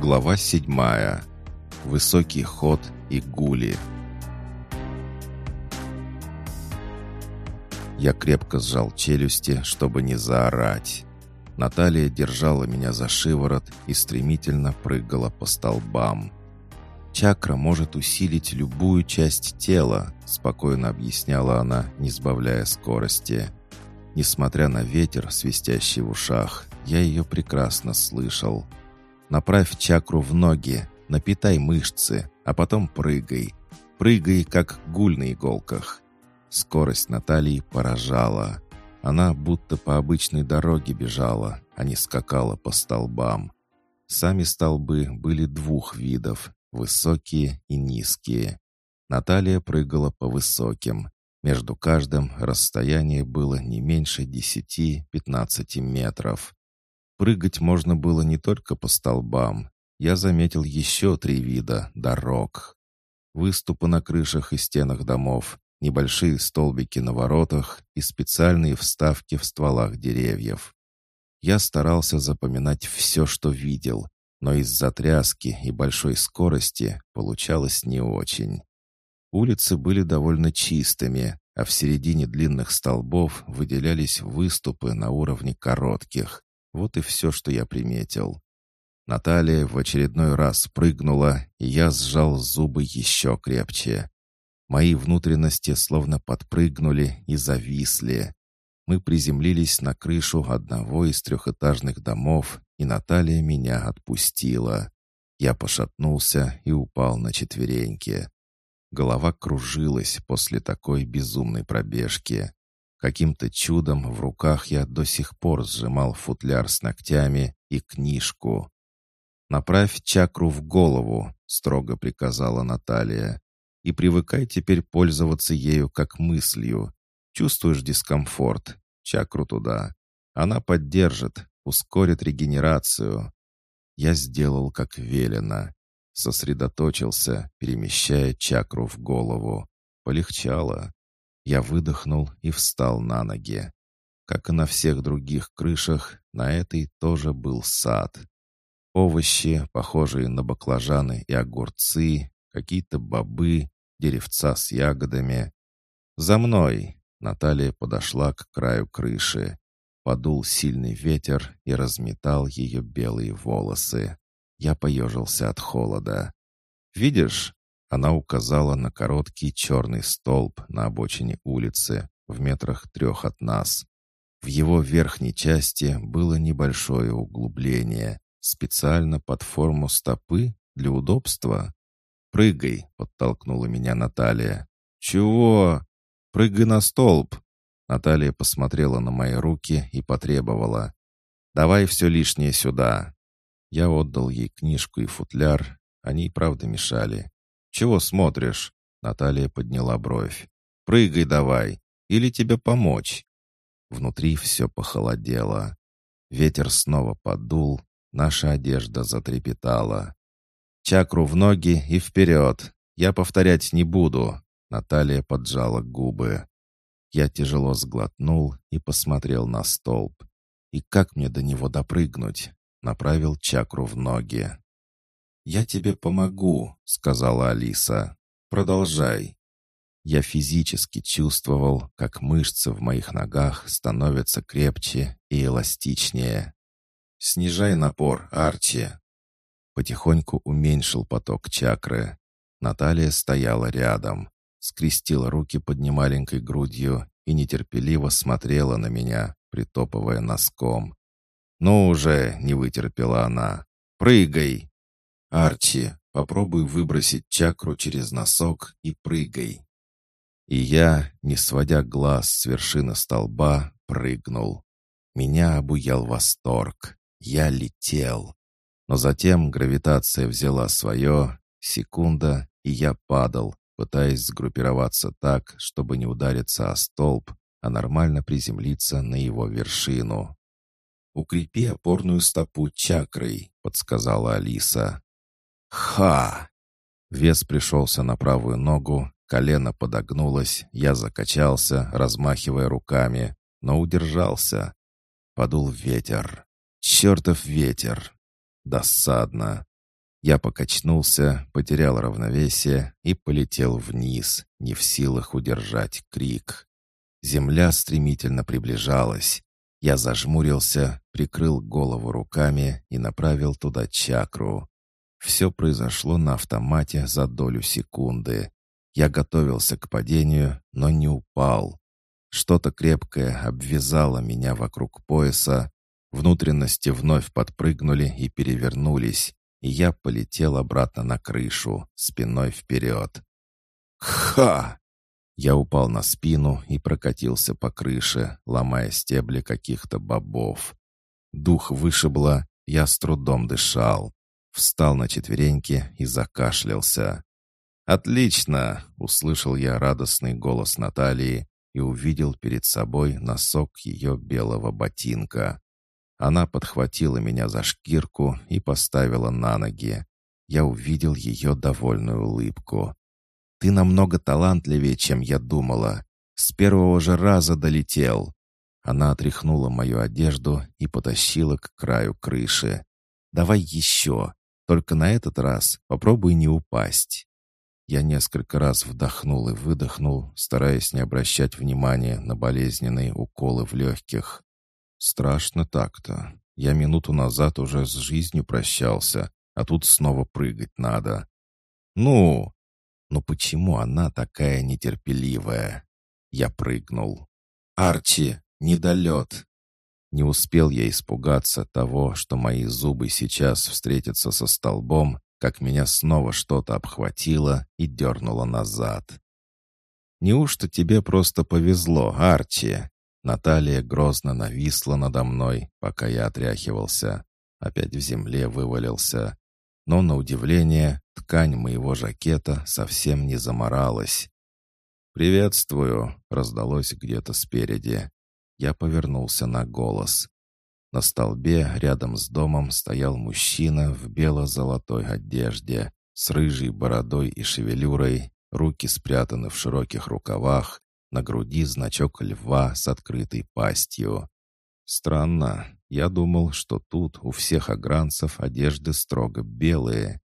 Глава седьмая. Высокий ход и гули. Я крепко сжал челюсти, чтобы не заорать. Наталья держала меня за шиворот и стремительно прыгала по столбам. «Чакра может усилить любую часть тела», — спокойно объясняла она, не сбавляя скорости. Несмотря на ветер, свистящий в ушах, я ее прекрасно слышал. «Направь чакру в ноги, напитай мышцы, а потом прыгай. Прыгай, как гуль на иголках». Скорость Натальи поражала. Она будто по обычной дороге бежала, а не скакала по столбам. Сами столбы были двух видов — высокие и низкие. Наталья прыгала по высоким. Между каждым расстояние было не меньше 10-15 метров. Прыгать можно было не только по столбам. Я заметил еще три вида дорог. Выступы на крышах и стенах домов, небольшие столбики на воротах и специальные вставки в стволах деревьев. Я старался запоминать все, что видел, но из-за тряски и большой скорости получалось не очень. Улицы были довольно чистыми, а в середине длинных столбов выделялись выступы на уровне коротких. Вот и все, что я приметил. Наталья в очередной раз прыгнула, и я сжал зубы еще крепче. Мои внутренности словно подпрыгнули и зависли. Мы приземлились на крышу одного из трехэтажных домов, и Наталья меня отпустила. Я пошатнулся и упал на четвереньки. Голова кружилась после такой безумной пробежки. Каким-то чудом в руках я до сих пор сжимал футляр с ногтями и книжку. «Направь чакру в голову», — строго приказала Наталья и привыкай теперь пользоваться ею как мыслью. Чувствуешь дискомфорт? Чакру туда. Она поддержит, ускорит регенерацию. Я сделал как велено. Сосредоточился, перемещая чакру в голову. Полегчало. Я выдохнул и встал на ноги. Как и на всех других крышах, на этой тоже был сад. Овощи, похожие на баклажаны и огурцы, какие-то бобы, деревца с ягодами. «За мной!» — Наталья подошла к краю крыши. Подул сильный ветер и разметал ее белые волосы. Я поежился от холода. «Видишь?» — она указала на короткий черный столб на обочине улицы, в метрах трех от нас. В его верхней части было небольшое углубление, специально под форму стопы для удобства. «Прыгай!» — подтолкнула меня Наталья. «Чего?» «Прыгай на столб!» Наталья посмотрела на мои руки и потребовала. «Давай все лишнее сюда!» Я отдал ей книжку и футляр. Они правда мешали. «Чего смотришь?» Наталья подняла бровь. «Прыгай давай! Или тебе помочь?» Внутри все похолодело. Ветер снова подул, наша одежда затрепетала. Чакру в ноги и вперед. Я повторять не буду. Наталья поджала губы. Я тяжело сглотнул и посмотрел на столб. И как мне до него допрыгнуть? Направил чакру в ноги. «Я тебе помогу», — сказала Алиса. «Продолжай». Я физически чувствовал, как мышцы в моих ногах становятся крепче и эластичнее. «Снижай напор, Арчи», Потихоньку уменьшил поток чакры. Наталья стояла рядом, скрестила руки под немаленькой грудью и нетерпеливо смотрела на меня, притопывая носком. «Ну уже!» — не вытерпела она. «Прыгай!» «Арчи, попробуй выбросить чакру через носок и прыгай!» И я, не сводя глаз с вершины столба, прыгнул. Меня обуял восторг. Я летел. Но затем гравитация взяла свое, секунда, и я падал, пытаясь сгруппироваться так, чтобы не удариться о столб, а нормально приземлиться на его вершину. «Укрепи опорную стопу чакрой», — подсказала Алиса. «Ха!» Вес пришелся на правую ногу, колено подогнулось, я закачался, размахивая руками, но удержался. Подул ветер. Чертов ветер! Досадно. Я покачнулся, потерял равновесие и полетел вниз, не в силах удержать крик. Земля стремительно приближалась. Я зажмурился, прикрыл голову руками и направил туда чакру. Все произошло на автомате за долю секунды. Я готовился к падению, но не упал. Что-то крепкое обвязало меня вокруг пояса. Внутренности вновь подпрыгнули и перевернулись, и я полетел обратно на крышу, спиной вперед. «Ха!» Я упал на спину и прокатился по крыше, ломая стебли каких-то бобов. Дух вышибло, я с трудом дышал. Встал на четвереньки и закашлялся. «Отлично!» — услышал я радостный голос Натальи и увидел перед собой носок ее белого ботинка. Она подхватила меня за шкирку и поставила на ноги. Я увидел ее довольную улыбку. «Ты намного талантливее, чем я думала. С первого же раза долетел». Она отряхнула мою одежду и потащила к краю крыши. «Давай еще, только на этот раз попробуй не упасть». Я несколько раз вдохнул и выдохнул, стараясь не обращать внимания на болезненные уколы в легких. Страшно так-то. Я минуту назад уже с жизнью прощался, а тут снова прыгать надо. Ну, ну почему она такая нетерпеливая? Я прыгнул. Арчи, недолет. Не успел я испугаться того, что мои зубы сейчас встретятся со столбом, как меня снова что-то обхватило и дернуло назад. «Неужто тебе просто повезло, Арчи?» Наталья грозно нависла надо мной, пока я отряхивался. Опять в земле вывалился. Но, на удивление, ткань моего жакета совсем не заморалась. «Приветствую!» — раздалось где-то спереди. Я повернулся на голос. На столбе рядом с домом стоял мужчина в бело-золотой одежде, с рыжей бородой и шевелюрой, руки спрятаны в широких рукавах, на груди значок льва с открытой пастью. Странно. Я думал, что тут у всех агранцев одежды строго белые.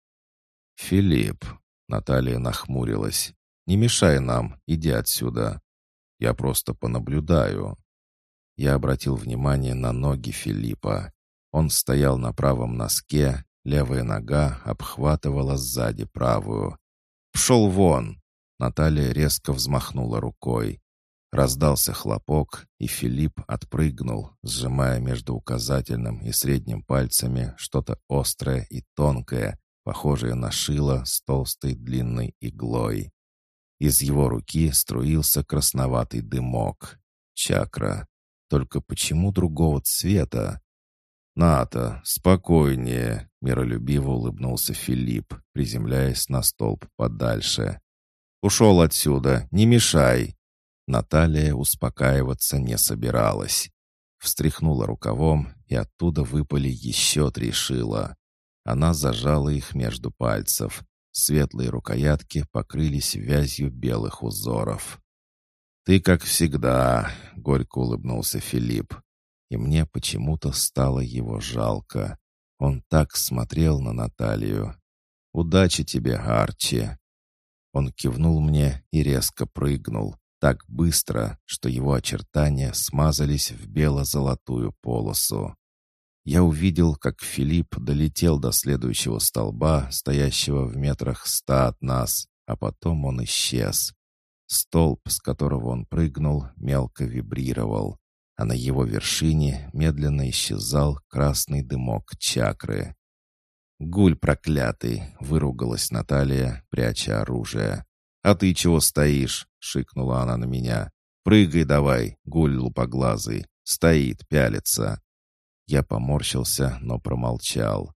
«Филипп», — Наталья нахмурилась, — «не мешай нам, иди отсюда. Я просто понаблюдаю». Я обратил внимание на ноги Филиппа. Он стоял на правом носке, левая нога обхватывала сзади правую. «Пшел вон!» Наталья резко взмахнула рукой. Раздался хлопок, и Филипп отпрыгнул, сжимая между указательным и средним пальцами что-то острое и тонкое, похожее на шило с толстой длинной иглой. Из его руки струился красноватый дымок. Чакра. Только почему другого цвета? «Ната, спокойнее!» — миролюбиво улыбнулся Филипп, приземляясь на столб подальше. Ушел отсюда, не мешай!» Наталья успокаиваться не собиралась. Встряхнула рукавом, и оттуда выпали еще три шила. Она зажала их между пальцев. Светлые рукоятки покрылись вязью белых узоров. «Ты как всегда», — горько улыбнулся Филипп. И мне почему-то стало его жалко. Он так смотрел на Наталью. «Удачи тебе, Арчи!» Он кивнул мне и резко прыгнул, так быстро, что его очертания смазались в бело-золотую полосу. Я увидел, как Филипп долетел до следующего столба, стоящего в метрах ста от нас, а потом он исчез. Столб, с которого он прыгнул, мелко вибрировал, а на его вершине медленно исчезал красный дымок чакры. «Гуль проклятый!» — выругалась Наталья, пряча оружие. «А ты чего стоишь?» — шикнула она на меня. «Прыгай давай, гуль лупоглазый! Стоит, пялится!» Я поморщился, но промолчал.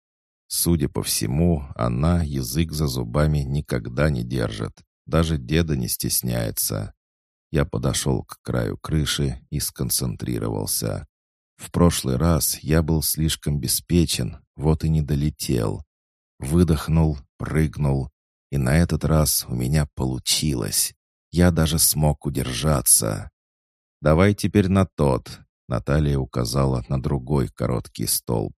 Судя по всему, она язык за зубами никогда не держит. Даже деда не стесняется. Я подошел к краю крыши и сконцентрировался. В прошлый раз я был слишком беспечен, вот и не долетел. Выдохнул, прыгнул, и на этот раз у меня получилось. Я даже смог удержаться. «Давай теперь на тот», — Наталья указала на другой короткий столб.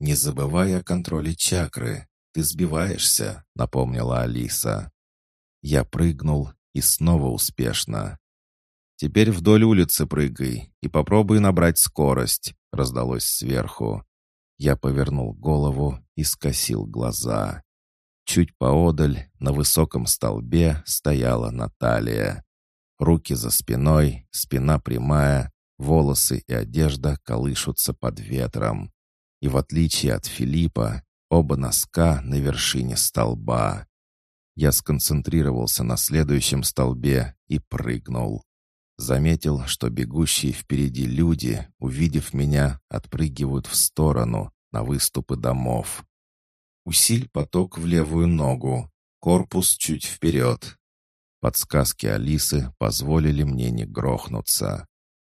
«Не забывай о контроле чакры. Ты сбиваешься», — напомнила Алиса. Я прыгнул и снова успешно. «Теперь вдоль улицы прыгай и попробуй набрать скорость», — раздалось сверху. Я повернул голову и скосил глаза. Чуть поодаль, на высоком столбе, стояла Наталья. Руки за спиной, спина прямая, волосы и одежда колышутся под ветром. И в отличие от Филиппа, оба носка на вершине столба. Я сконцентрировался на следующем столбе и прыгнул. Заметил, что бегущие впереди люди, увидев меня, отпрыгивают в сторону, на выступы домов. Усиль поток в левую ногу, корпус чуть вперед. Подсказки Алисы позволили мне не грохнуться.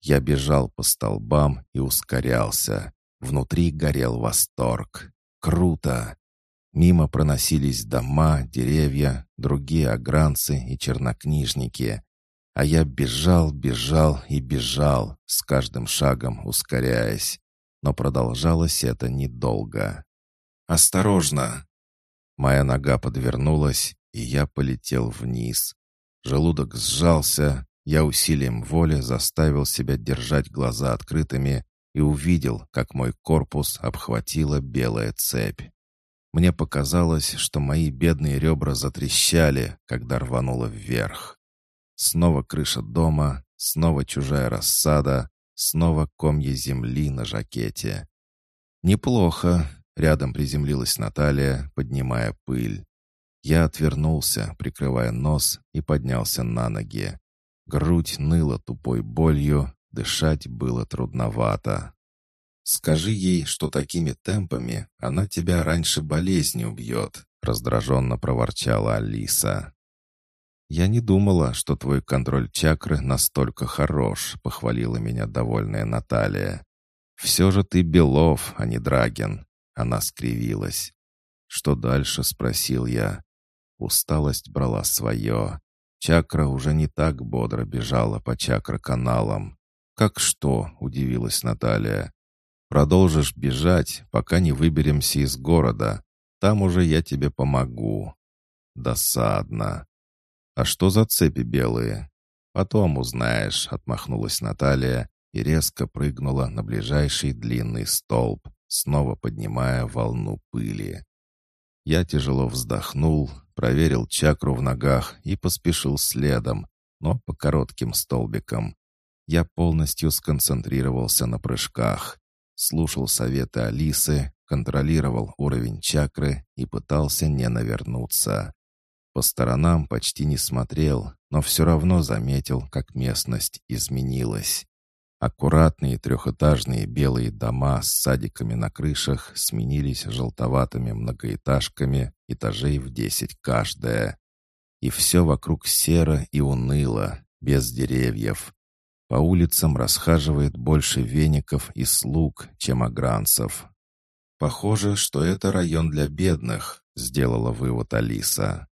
Я бежал по столбам и ускорялся. Внутри горел восторг. Круто! Мимо проносились дома, деревья, другие огранцы и чернокнижники. А я бежал, бежал и бежал, с каждым шагом ускоряясь. Но продолжалось это недолго. «Осторожно!» Моя нога подвернулась, и я полетел вниз. Желудок сжался, я усилием воли заставил себя держать глаза открытыми и увидел, как мой корпус обхватила белая цепь. Мне показалось, что мои бедные ребра затрещали, когда рвануло вверх. Снова крыша дома, снова чужая рассада, снова комья земли на жакете. «Неплохо», — рядом приземлилась Наталья, поднимая пыль. Я отвернулся, прикрывая нос, и поднялся на ноги. Грудь ныла тупой болью, дышать было трудновато. «Скажи ей, что такими темпами она тебя раньше болезни убьет», — раздраженно проворчала Алиса. «Я не думала, что твой контроль чакры настолько хорош», — похвалила меня довольная Наталья. «Все же ты Белов, а не Драгин». Она скривилась. «Что дальше?» — спросил я. Усталость брала свое. Чакра уже не так бодро бежала по чакра-каналам. «Как что?» — удивилась Наталья. «Продолжишь бежать, пока не выберемся из города. Там уже я тебе помогу». «Досадно. «А что за цепи белые?» «Потом узнаешь», — отмахнулась Наталья и резко прыгнула на ближайший длинный столб, снова поднимая волну пыли. Я тяжело вздохнул, проверил чакру в ногах и поспешил следом, но по коротким столбикам. Я полностью сконцентрировался на прыжках, слушал советы Алисы, контролировал уровень чакры и пытался не навернуться. По сторонам почти не смотрел, но все равно заметил, как местность изменилась. Аккуратные трехэтажные белые дома с садиками на крышах сменились желтоватыми многоэтажками этажей в десять каждая. И все вокруг серо и уныло, без деревьев. По улицам расхаживает больше веников и слуг, чем агранцев. «Похоже, что это район для бедных», — сделала вывод Алиса.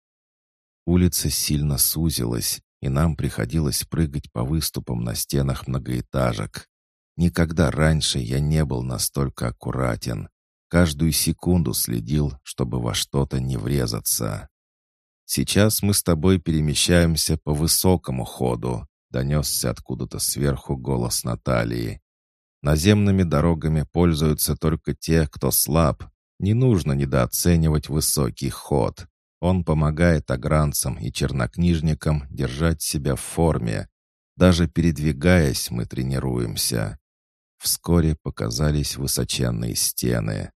Улица сильно сузилась, и нам приходилось прыгать по выступам на стенах многоэтажек. Никогда раньше я не был настолько аккуратен. Каждую секунду следил, чтобы во что-то не врезаться. «Сейчас мы с тобой перемещаемся по высокому ходу», — донесся откуда-то сверху голос Натальи. «Наземными дорогами пользуются только те, кто слаб. Не нужно недооценивать высокий ход. Он помогает агранцам и чернокнижникам держать себя в форме. Даже передвигаясь, мы тренируемся. Вскоре показались высоченные стены.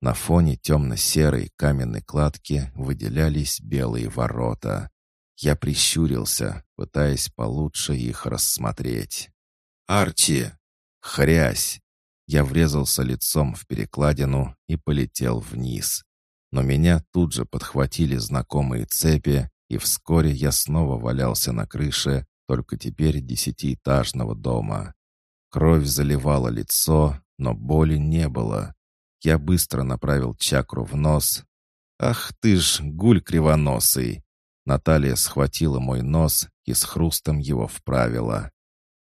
На фоне темно-серой каменной кладки выделялись белые ворота. Я прищурился, пытаясь получше их рассмотреть. «Арчи!» «Хрясь!» Я врезался лицом в перекладину и полетел вниз но меня тут же подхватили знакомые цепи, и вскоре я снова валялся на крыше, только теперь десятиэтажного дома. Кровь заливала лицо, но боли не было. Я быстро направил чакру в нос. «Ах ты ж, гуль кривоносый!» Наталья схватила мой нос и с хрустом его вправила.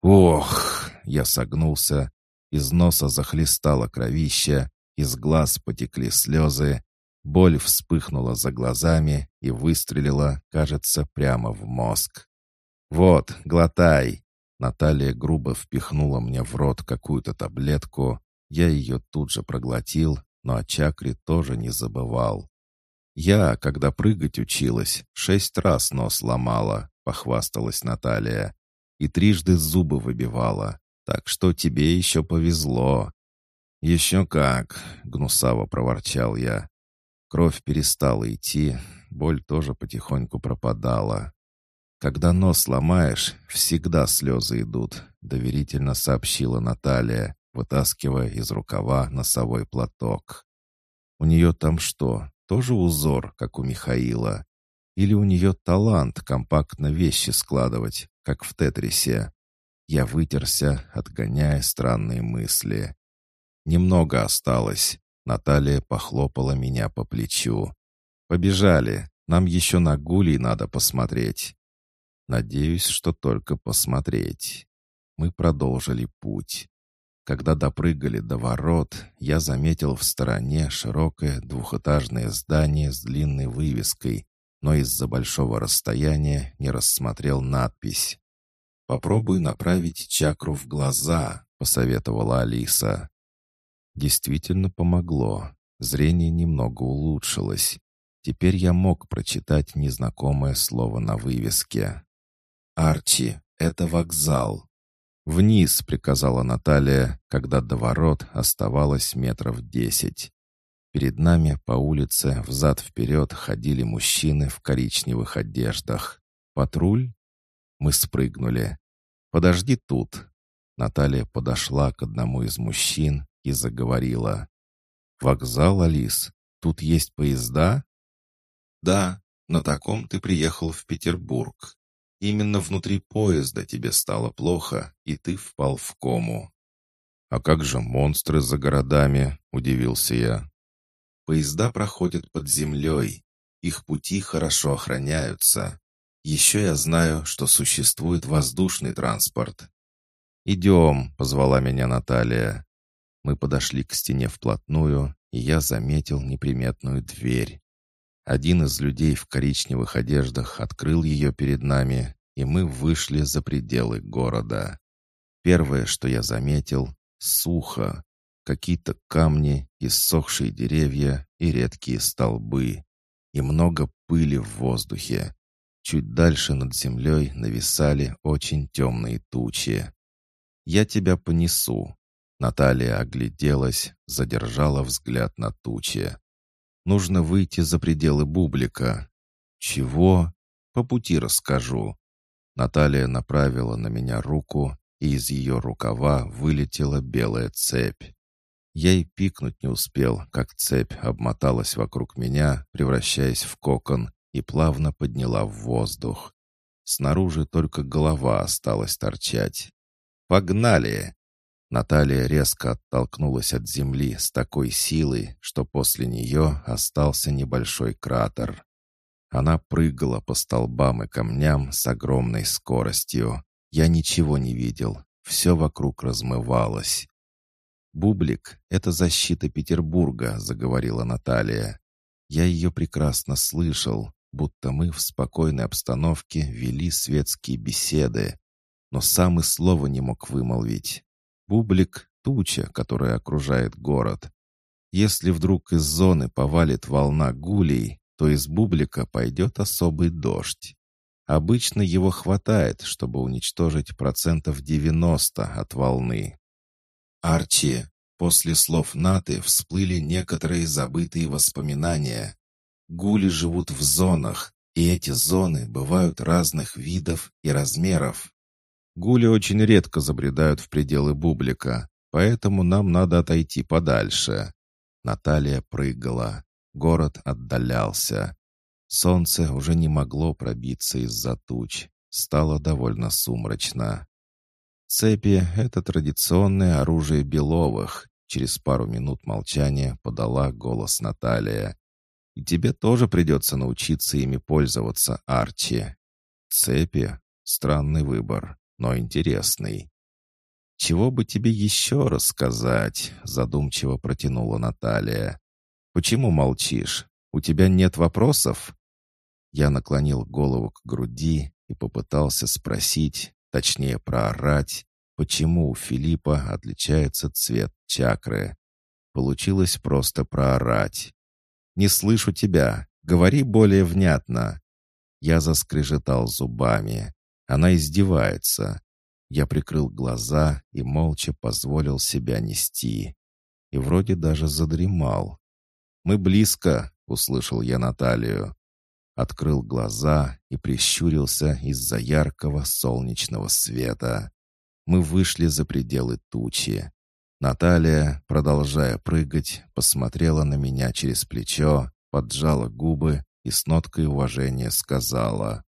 «Ох!» — я согнулся. Из носа захлестало кровище, из глаз потекли слезы, Боль вспыхнула за глазами и выстрелила, кажется, прямо в мозг. «Вот, глотай!» Наталья грубо впихнула мне в рот какую-то таблетку. Я ее тут же проглотил, но о чакре тоже не забывал. «Я, когда прыгать училась, шесть раз нос ломала», — похвасталась Наталья. «И трижды зубы выбивала, так что тебе еще повезло». «Еще как!» — гнусаво проворчал я. Кровь перестала идти, боль тоже потихоньку пропадала. «Когда нос ломаешь, всегда слезы идут», — доверительно сообщила Наталья, вытаскивая из рукава носовой платок. «У нее там что, тоже узор, как у Михаила? Или у нее талант компактно вещи складывать, как в Тетрисе?» Я вытерся, отгоняя странные мысли. «Немного осталось». Наталья похлопала меня по плечу. «Побежали. Нам еще на гулей надо посмотреть». Надеюсь, что только посмотреть. Мы продолжили путь. Когда допрыгали до ворот, я заметил в стороне широкое двухэтажное здание с длинной вывеской, но из-за большого расстояния не рассмотрел надпись. «Попробуй направить чакру в глаза», — посоветовала Алиса. Действительно помогло. Зрение немного улучшилось. Теперь я мог прочитать незнакомое слово на вывеске. «Арчи, это вокзал». «Вниз», — приказала Наталья, когда до ворот оставалось метров десять. Перед нами по улице взад-вперед ходили мужчины в коричневых одеждах. «Патруль?» Мы спрыгнули. «Подожди тут». Наталья подошла к одному из мужчин и заговорила. «Вокзал, Алис? Тут есть поезда?» «Да, на таком ты приехал в Петербург. Именно внутри поезда тебе стало плохо, и ты впал в кому. «А как же монстры за городами?» — удивился я. «Поезда проходят под землей. Их пути хорошо охраняются. Еще я знаю, что существует воздушный транспорт». «Идем», — позвала меня Наталья. Мы подошли к стене вплотную, и я заметил неприметную дверь. Один из людей в коричневых одеждах открыл ее перед нами, и мы вышли за пределы города. Первое, что я заметил — сухо. Какие-то камни, иссохшие деревья и редкие столбы. И много пыли в воздухе. Чуть дальше над землей нависали очень темные тучи. «Я тебя понесу». Наталья огляделась, задержала взгляд на тучи. Нужно выйти за пределы бублика. Чего? По пути расскажу. Наталья направила на меня руку, и из ее рукава вылетела белая цепь. Я и пикнуть не успел, как цепь обмоталась вокруг меня, превращаясь в кокон, и плавно подняла в воздух. Снаружи только голова осталась торчать. «Погнали!» Наталья резко оттолкнулась от земли с такой силой, что после нее остался небольшой кратер. Она прыгала по столбам и камням с огромной скоростью. Я ничего не видел, все вокруг размывалось. «Бублик — это защита Петербурга», — заговорила Наталья. Я ее прекрасно слышал, будто мы в спокойной обстановке вели светские беседы, но сам и слова не мог вымолвить. Бублик — туча, которая окружает город. Если вдруг из зоны повалит волна гулей, то из бублика пойдет особый дождь. Обычно его хватает, чтобы уничтожить процентов 90 от волны. Арчи, после слов Наты всплыли некоторые забытые воспоминания. Гули живут в зонах, и эти зоны бывают разных видов и размеров. Гули очень редко забредают в пределы бублика, поэтому нам надо отойти подальше. Наталья прыгала. Город отдалялся. Солнце уже не могло пробиться из-за туч. Стало довольно сумрачно. Цепи — это традиционное оружие Беловых. Через пару минут молчания подала голос Наталья. «И тебе тоже придется научиться ими пользоваться, Арчи». «Цепи? Странный выбор но интересный. «Чего бы тебе еще рассказать?» — задумчиво протянула Наталья. «Почему молчишь? У тебя нет вопросов?» Я наклонил голову к груди и попытался спросить, точнее проорать, почему у Филиппа отличается цвет чакры. Получилось просто проорать. «Не слышу тебя. Говори более внятно». Я заскрежетал зубами. Она издевается. Я прикрыл глаза и молча позволил себя нести. И вроде даже задремал. «Мы близко», — услышал я Наталью. Открыл глаза и прищурился из-за яркого солнечного света. Мы вышли за пределы тучи. Наталья, продолжая прыгать, посмотрела на меня через плечо, поджала губы и с ноткой уважения сказала.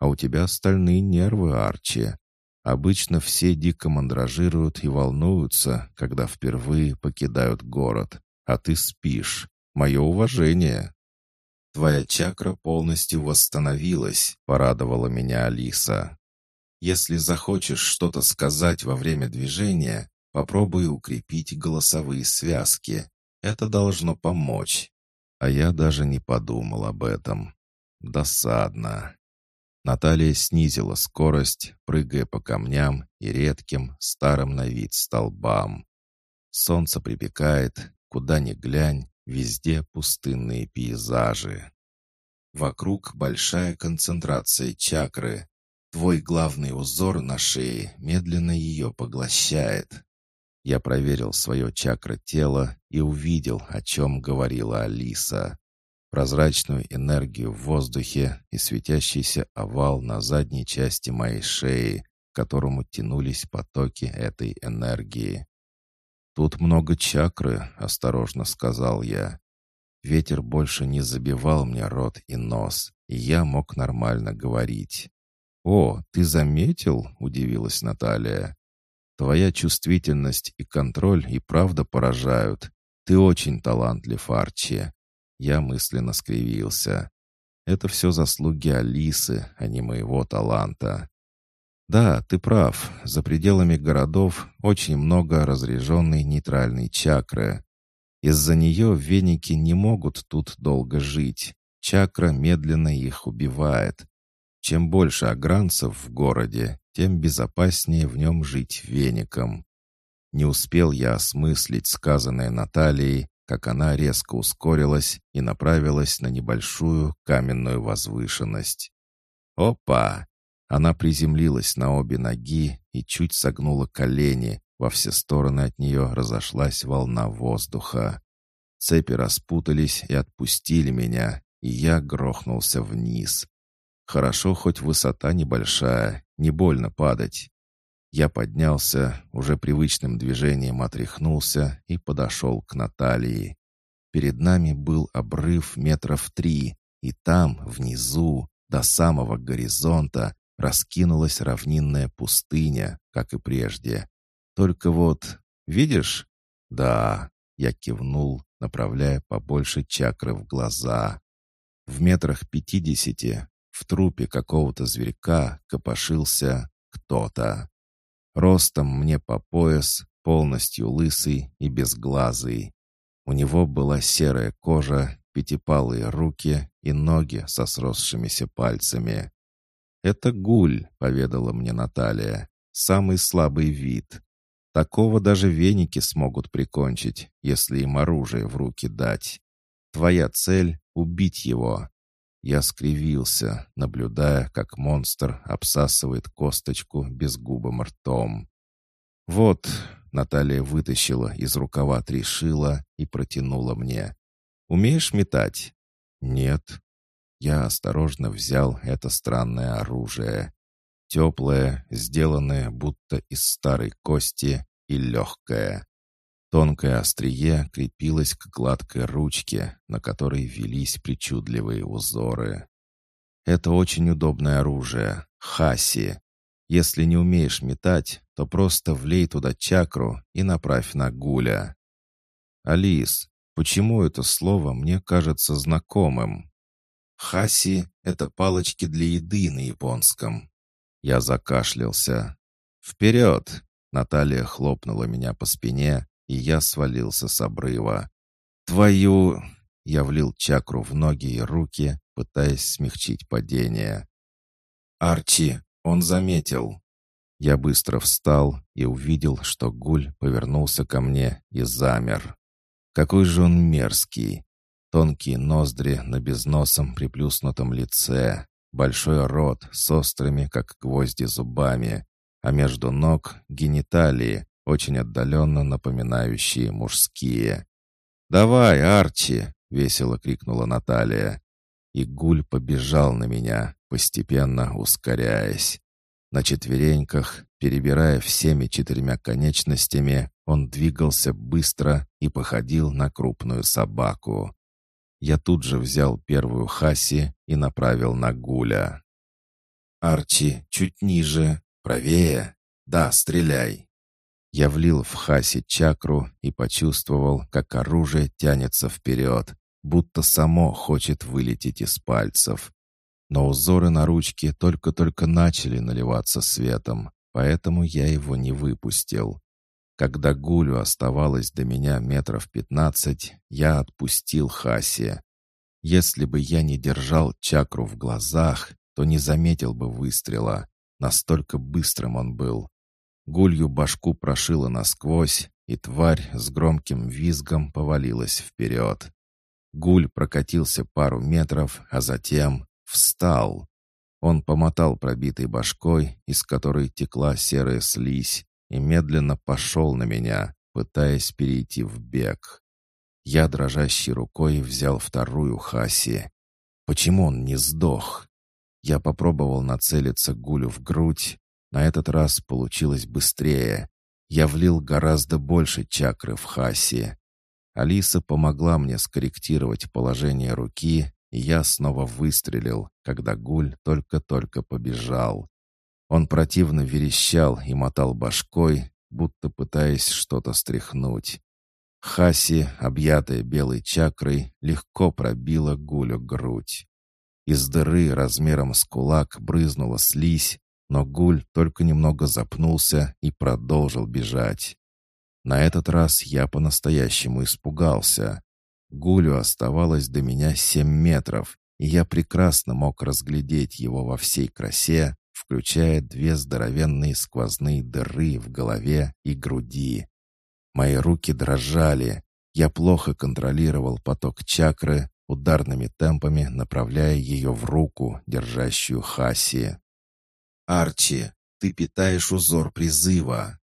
«А у тебя стальные нервы, Арчи. Обычно все дико мандражируют и волнуются, когда впервые покидают город, а ты спишь. Мое уважение». «Твоя чакра полностью восстановилась», — порадовала меня Алиса. «Если захочешь что-то сказать во время движения, попробуй укрепить голосовые связки. Это должно помочь». А я даже не подумал об этом. Досадно. Наталья снизила скорость, прыгая по камням и редким, старым на вид столбам. Солнце припекает, куда ни глянь, везде пустынные пейзажи. Вокруг большая концентрация чакры. Твой главный узор на шее медленно ее поглощает. Я проверил свое чакра-тело и увидел, о чем говорила Алиса прозрачную энергию в воздухе и светящийся овал на задней части моей шеи, к которому тянулись потоки этой энергии. «Тут много чакры», — осторожно сказал я. Ветер больше не забивал мне рот и нос, и я мог нормально говорить. «О, ты заметил?» — удивилась Наталья. «Твоя чувствительность и контроль и правда поражают. Ты очень талантлив, Арчи. Я мысленно скривился. Это все заслуги Алисы, а не моего таланта. Да, ты прав. За пределами городов очень много разряженной нейтральной чакры. Из-за нее веники не могут тут долго жить. Чакра медленно их убивает. Чем больше огранцев в городе, тем безопаснее в нем жить веником. Не успел я осмыслить сказанное Натальей, как она резко ускорилась и направилась на небольшую каменную возвышенность. «Опа!» Она приземлилась на обе ноги и чуть согнула колени, во все стороны от нее разошлась волна воздуха. Цепи распутались и отпустили меня, и я грохнулся вниз. Хорошо, хоть высота небольшая, не больно падать. Я поднялся, уже привычным движением отряхнулся и подошел к Натальи. Перед нами был обрыв метров три, и там, внизу, до самого горизонта, раскинулась равнинная пустыня, как и прежде. Только вот, видишь? Да, я кивнул, направляя побольше чакры в глаза. В метрах пятидесяти в трупе какого-то зверька копошился кто-то. Ростом мне по пояс, полностью лысый и безглазый. У него была серая кожа, пятипалые руки и ноги со сросшимися пальцами. «Это гуль», — поведала мне Наталья, — «самый слабый вид. Такого даже веники смогут прикончить, если им оружие в руки дать. Твоя цель — убить его. Я скривился, наблюдая, как монстр обсасывает косточку безгубым ртом. «Вот», — Наталья вытащила из рукава три шила и протянула мне. «Умеешь метать?» «Нет». Я осторожно взял это странное оружие. Теплое, сделанное будто из старой кости и легкое. Тонкое острие крепилось к гладкой ручке, на которой велись причудливые узоры. Это очень удобное оружие. Хаси. Если не умеешь метать, то просто влей туда чакру и направь на гуля. Алис, почему это слово мне кажется знакомым? Хаси — это палочки для еды на японском. Я закашлялся. «Вперед!» Наталья хлопнула меня по спине, и я свалился с обрыва. «Твою...» я влил чакру в ноги и руки, пытаясь смягчить падение. «Арчи, он заметил!» Я быстро встал и увидел, что гуль повернулся ко мне и замер. Какой же он мерзкий! Тонкие ноздри на безносом приплюснутом лице, большой рот с острыми, как гвозди, зубами, а между ног — гениталии, очень отдаленно напоминающие мужские. «Давай, Арчи!» — весело крикнула Наталья. И гуль побежал на меня, постепенно ускоряясь. На четвереньках, перебирая всеми четырьмя конечностями, он двигался быстро и походил на крупную собаку. Я тут же взял первую хаси и направил на Гуля. «Арчи, чуть ниже, правее. Да, стреляй». Я влил в хаси чакру и почувствовал, как оружие тянется вперед, будто само хочет вылететь из пальцев. Но узоры на ручке только-только начали наливаться светом, поэтому я его не выпустил. Когда Гулю оставалось до меня метров пятнадцать, я отпустил Хаси. Если бы я не держал чакру в глазах, то не заметил бы выстрела. Настолько быстрым он был. Гулью башку прошило насквозь, и тварь с громким визгом повалилась вперед. Гуль прокатился пару метров, а затем встал. Он помотал пробитой башкой, из которой текла серая слизь, и медленно пошел на меня, пытаясь перейти в бег. Я дрожащей рукой взял вторую Хаси. Почему он не сдох? Я попробовал нацелиться Гулю в грудь. На этот раз получилось быстрее. Я влил гораздо больше чакры в Хаси. Алиса помогла мне скорректировать положение руки, и я снова выстрелил, когда Гуль только-только побежал. Он противно верещал и мотал башкой, будто пытаясь что-то стряхнуть. Хаси, объятая белой чакрой, легко пробила Гулю грудь. Из дыры размером с кулак брызнула слизь, но Гуль только немного запнулся и продолжил бежать. На этот раз я по-настоящему испугался. Гулю оставалось до меня семь метров, и я прекрасно мог разглядеть его во всей красе, включая две здоровенные сквозные дыры в голове и груди. Мои руки дрожали. Я плохо контролировал поток чакры, ударными темпами направляя ее в руку, держащую Хаси. «Арчи, ты питаешь узор призыва!»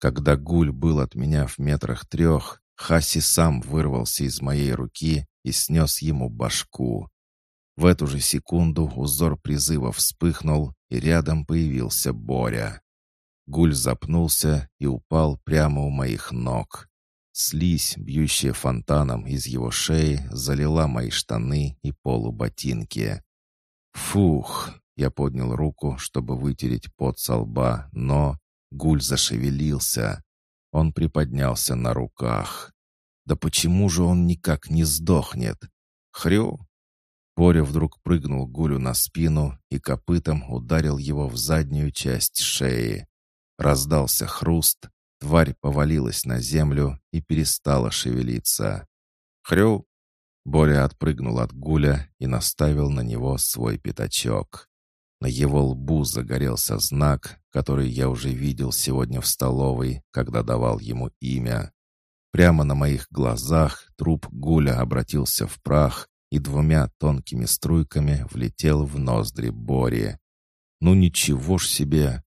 Когда гуль был от меня в метрах трех, Хаси сам вырвался из моей руки и снес ему башку. В эту же секунду узор призыва вспыхнул, и рядом появился Боря. Гуль запнулся и упал прямо у моих ног. Слизь, бьющая фонтаном из его шеи, залила мои штаны и полуботинки. Фух! Я поднял руку, чтобы вытереть пот со лба, но Гуль зашевелился. Он приподнялся на руках. «Да почему же он никак не сдохнет? Хрю!» Боря вдруг прыгнул Гулю на спину и копытом ударил его в заднюю часть шеи. Раздался хруст, тварь повалилась на землю и перестала шевелиться. «Хрю!» Боря отпрыгнул от Гуля и наставил на него свой пятачок. На его лбу загорелся знак, который я уже видел сегодня в столовой, когда давал ему имя. Прямо на моих глазах труп Гуля обратился в прах и двумя тонкими струйками влетел в ноздри Бори. «Ну ничего ж себе!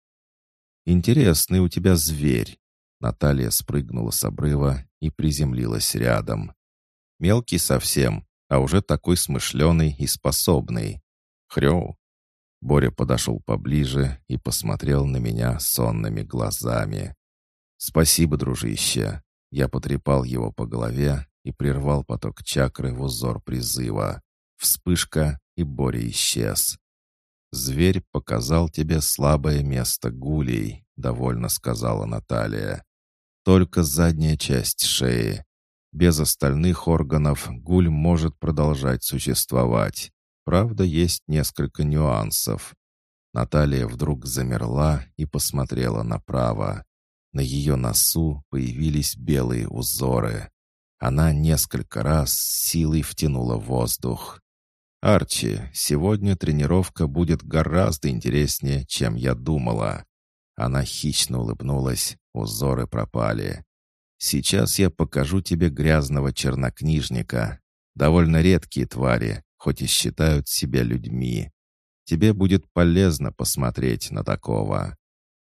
«Интересный у тебя зверь!» Наталья спрыгнула с обрыва и приземлилась рядом. «Мелкий совсем, а уже такой смышленый и способный. Хрю!» Боря подошел поближе и посмотрел на меня сонными глазами. «Спасибо, дружище!» Я потрепал его по голове и прервал поток чакры в узор призыва. Вспышка, и Боря исчез. «Зверь показал тебе слабое место гулей», — довольно сказала Наталья. «Только задняя часть шеи. Без остальных органов гуль может продолжать существовать. Правда, есть несколько нюансов». Наталья вдруг замерла и посмотрела направо. На ее носу появились белые узоры. Она несколько раз силой втянула воздух. «Арчи, сегодня тренировка будет гораздо интереснее, чем я думала». Она хищно улыбнулась, узоры пропали. «Сейчас я покажу тебе грязного чернокнижника. Довольно редкие твари, хоть и считают себя людьми. Тебе будет полезно посмотреть на такого».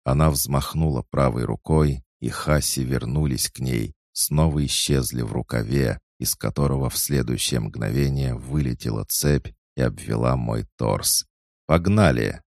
Она взмахнула правой рукой, и Хаси вернулись к ней, снова исчезли в рукаве, из которого в следующее мгновение вылетела цепь и обвела мой торс. «Погнали!»